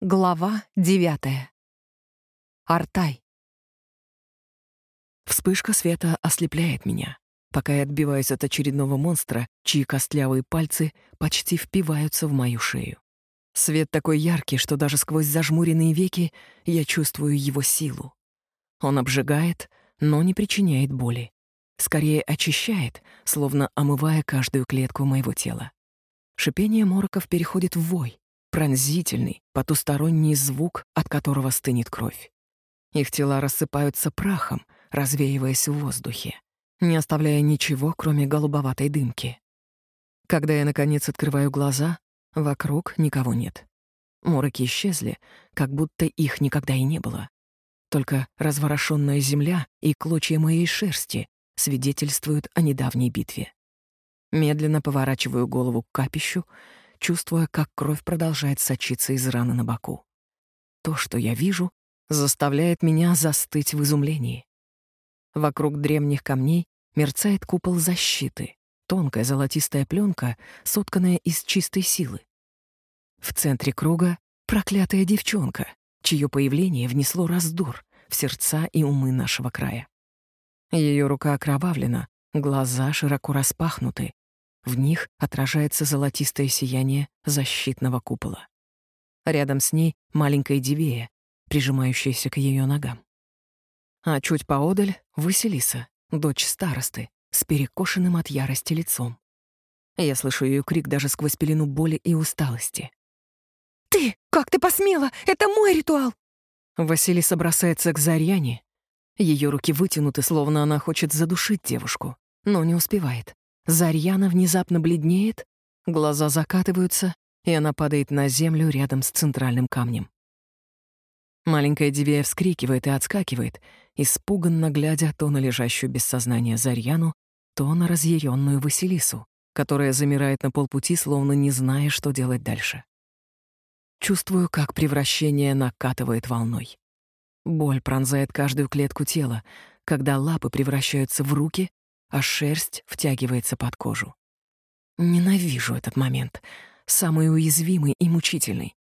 Глава девятая. Артай. Вспышка света ослепляет меня, пока я отбиваюсь от очередного монстра, чьи костлявые пальцы почти впиваются в мою шею. Свет такой яркий, что даже сквозь зажмуренные веки я чувствую его силу. Он обжигает, но не причиняет боли. Скорее очищает, словно омывая каждую клетку моего тела. Шипение мороков переходит в вой, пронзительный, потусторонний звук, от которого стынет кровь. Их тела рассыпаются прахом, развеиваясь в воздухе, не оставляя ничего, кроме голубоватой дымки. Когда я, наконец, открываю глаза, вокруг никого нет. Мороки исчезли, как будто их никогда и не было. Только разворошенная земля и клочья моей шерсти свидетельствуют о недавней битве. Медленно поворачиваю голову к капищу чувствуя, как кровь продолжает сочиться из раны на боку. То, что я вижу, заставляет меня застыть в изумлении. Вокруг древних камней мерцает купол защиты, тонкая золотистая пленка, сотканная из чистой силы. В центре круга проклятая девчонка, чье появление внесло раздор в сердца и умы нашего края. Ее рука окровавлена, глаза широко распахнуты, в них отражается золотистое сияние защитного купола. Рядом с ней маленькая Дивея, прижимающаяся к ее ногам. А чуть поодаль — Василиса, дочь старосты, с перекошенным от ярости лицом. Я слышу ее крик даже сквозь пелену боли и усталости. «Ты! Как ты посмела? Это мой ритуал!» Василиса бросается к Зарьяне. Ее руки вытянуты, словно она хочет задушить девушку, но не успевает. Зарьяна внезапно бледнеет, глаза закатываются, и она падает на землю рядом с центральным камнем. Маленькая Дивея вскрикивает и отскакивает, испуганно глядя то на лежащую без сознания Зарьяну, то на разъяренную Василису, которая замирает на полпути, словно не зная, что делать дальше. Чувствую, как превращение накатывает волной. Боль пронзает каждую клетку тела, когда лапы превращаются в руки, а шерсть втягивается под кожу. Ненавижу этот момент, самый уязвимый и мучительный.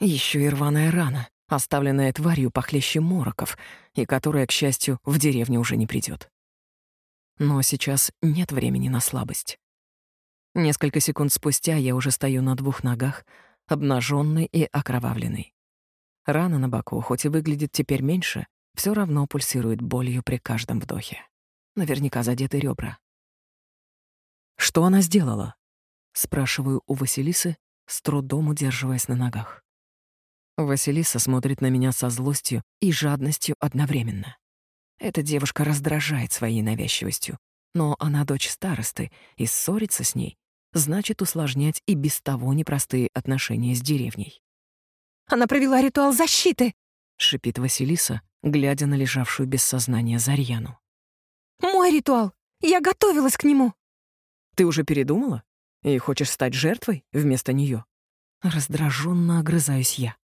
Еще и рваная рана, оставленная тварью похлеще мороков, и которая, к счастью, в деревню уже не придет. Но сейчас нет времени на слабость. Несколько секунд спустя я уже стою на двух ногах, обнаженный и окровавленный. Рана на боку, хоть и выглядит теперь меньше, все равно пульсирует болью при каждом вдохе. Наверняка задеты ребра. «Что она сделала?» — спрашиваю у Василисы, с трудом удерживаясь на ногах. Василиса смотрит на меня со злостью и жадностью одновременно. Эта девушка раздражает своей навязчивостью, но она дочь старосты, и ссориться с ней значит усложнять и без того непростые отношения с деревней. «Она провела ритуал защиты!» — шипит Василиса, глядя на лежавшую без сознания Зарьяну. Мой ритуал! Я готовилась к нему!» «Ты уже передумала? И хочешь стать жертвой вместо нее? Раздраженно огрызаюсь я.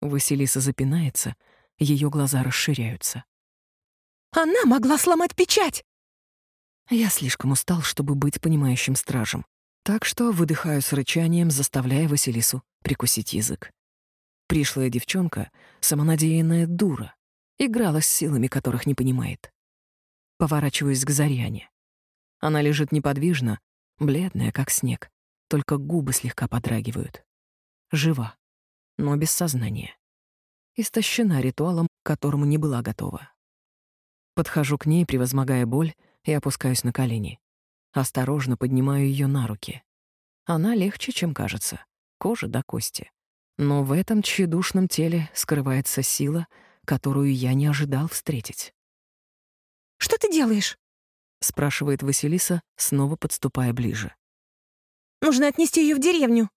Василиса запинается, ее глаза расширяются. «Она могла сломать печать!» Я слишком устал, чтобы быть понимающим стражем, так что выдыхаю с рычанием, заставляя Василису прикусить язык. Пришлая девчонка, самонадеянная дура, играла с силами, которых не понимает. Поворачиваюсь к Заряне. Она лежит неподвижно, бледная, как снег, только губы слегка подрагивают. Жива, но без сознания. Истощена ритуалом, к которому не была готова. Подхожу к ней, превозмогая боль, и опускаюсь на колени. Осторожно поднимаю ее на руки. Она легче, чем кажется, кожа до кости. Но в этом тщедушном теле скрывается сила, которую я не ожидал встретить. Что ты делаешь?» — спрашивает Василиса, снова подступая ближе. «Нужно отнести ее в деревню».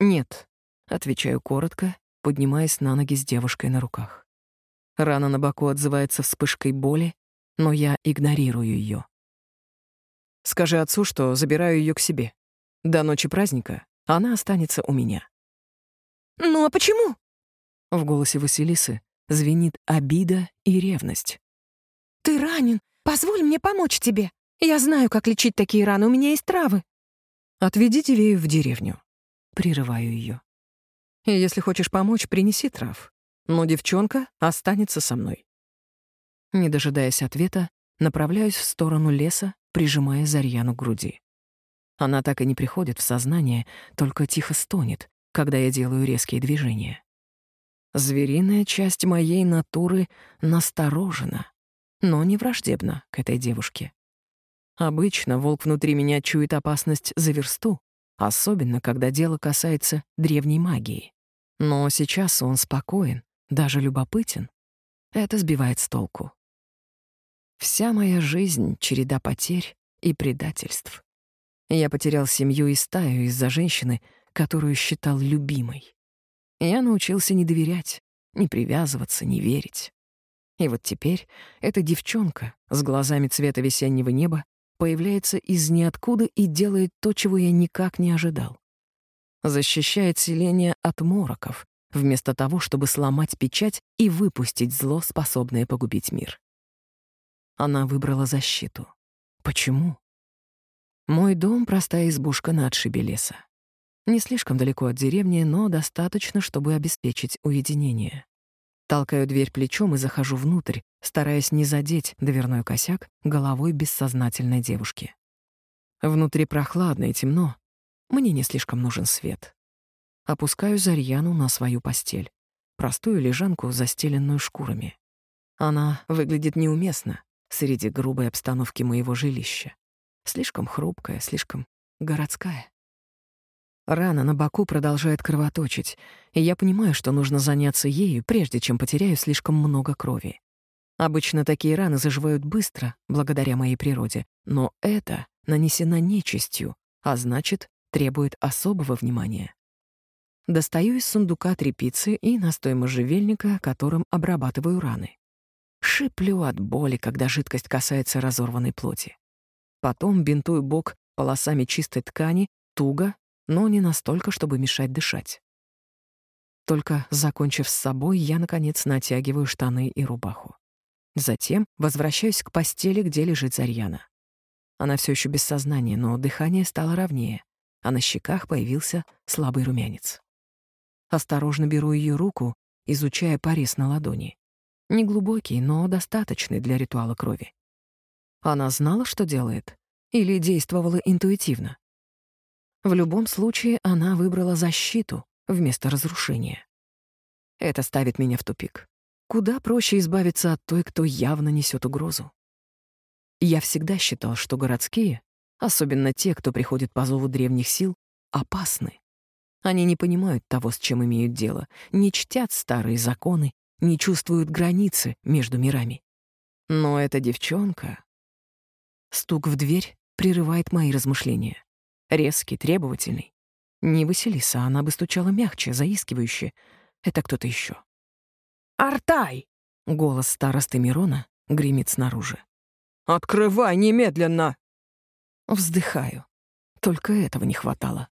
«Нет», — отвечаю коротко, поднимаясь на ноги с девушкой на руках. Рана на боку отзывается вспышкой боли, но я игнорирую ее. «Скажи отцу, что забираю ее к себе. До ночи праздника она останется у меня». «Ну а почему?» В голосе Василисы звенит обида и ревность. «Ты ранен. Позволь мне помочь тебе. Я знаю, как лечить такие раны. У меня есть травы». «Отведите Вею в деревню». Прерываю ее. И если хочешь помочь, принеси трав. Но девчонка останется со мной. Не дожидаясь ответа, направляюсь в сторону леса, прижимая Зарьяну к груди. Она так и не приходит в сознание, только тихо стонет, когда я делаю резкие движения. Звериная часть моей натуры насторожена, но не враждебна к этой девушке. Обычно волк внутри меня чует опасность за версту, особенно когда дело касается древней магии. Но сейчас он спокоен, даже любопытен. Это сбивает с толку. Вся моя жизнь — череда потерь и предательств. Я потерял семью и стаю из-за женщины, которую считал любимой. Я научился не доверять, не привязываться, не верить. И вот теперь эта девчонка с глазами цвета весеннего неба появляется из ниоткуда и делает то, чего я никак не ожидал. Защищает селение от мороков, вместо того, чтобы сломать печать и выпустить зло, способное погубить мир. Она выбрала защиту. Почему? Мой дом — простая избушка на отшибе леса. Не слишком далеко от деревни, но достаточно, чтобы обеспечить уединение. Толкаю дверь плечом и захожу внутрь, стараясь не задеть дверной косяк головой бессознательной девушки. Внутри прохладно и темно. Мне не слишком нужен свет. Опускаю Зарьяну на свою постель. Простую лежанку, застеленную шкурами. Она выглядит неуместно среди грубой обстановки моего жилища. Слишком хрупкая, слишком городская. Рана на боку продолжает кровоточить, и я понимаю, что нужно заняться ею, прежде чем потеряю слишком много крови. Обычно такие раны заживают быстро, благодаря моей природе, но это нанесена нечистью, а значит, требует особого внимания. Достаю из сундука тряпицы и настой можжевельника, которым обрабатываю раны. Шиплю от боли, когда жидкость касается разорванной плоти. Потом бинтую бок полосами чистой ткани, туго, но не настолько, чтобы мешать дышать. Только закончив с собой, я, наконец, натягиваю штаны и рубаху. Затем возвращаюсь к постели, где лежит Зарьяна. Она все еще без сознания, но дыхание стало ровнее, а на щеках появился слабый румянец. Осторожно беру ее руку, изучая порез на ладони. Неглубокий, но достаточный для ритуала крови. Она знала, что делает? Или действовала интуитивно? В любом случае, она выбрала защиту вместо разрушения. Это ставит меня в тупик. Куда проще избавиться от той, кто явно несет угрозу. Я всегда считал, что городские, особенно те, кто приходит по зову древних сил, опасны. Они не понимают того, с чем имеют дело, не чтят старые законы, не чувствуют границы между мирами. Но эта девчонка... Стук в дверь прерывает мои размышления резкий, требовательный. Не Василиса, она бы стучала мягче, заискивающе. Это кто-то еще. «Артай!» — голос старосты Мирона гремит снаружи. «Открывай немедленно!» Вздыхаю. Только этого не хватало.